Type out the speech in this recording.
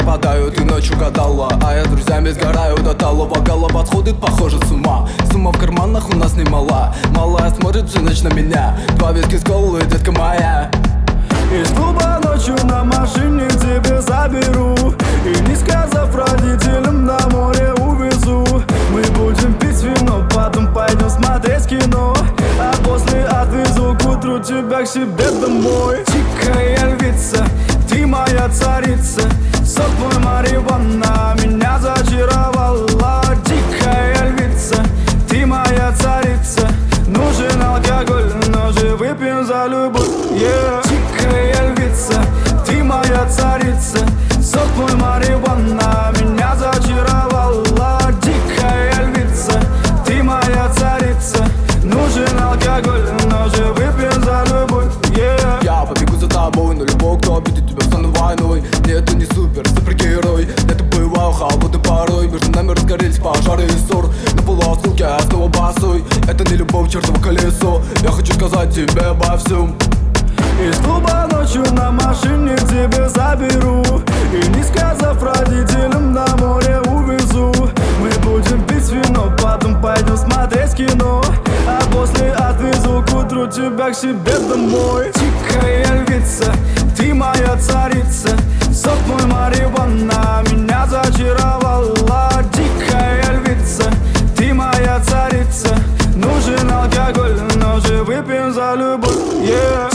пропадаю, ты ночью гадала А я с друзьями сгораю до талого. Голова сходит, похоже, с ума. Сумма в карманах у нас немала. Малая смотрит всю ночь на меня. Два виски с колы, детка моя. Из клуба ночью на машине тебе заберу. И не сказав родителям на море увезу. Мы будем пить вино, потом пойдем смотреть кино. А после отвезу к утру тебя к себе домой. Дикая львица, ты моя царица Сок твой Мариванна меня зачаровала Дикая львица, ты моя царица Нужен алкоголь, но же выпьем за любовь yeah. Порой Между нами разгорелись пожары и ссор На полуосколке я снова босой Это не любовь, чертово колесо. Я хочу сказать тебе обо всем Из клуба ночью на машине тебе заберу. И не сказав родителям на море увезу. Мы будем пить вино, потом пойдем смотреть кино. А после отвезу к утру тебя к себе домой. Дикая Нужен алкоголь, но же выпьем за любовь yeah.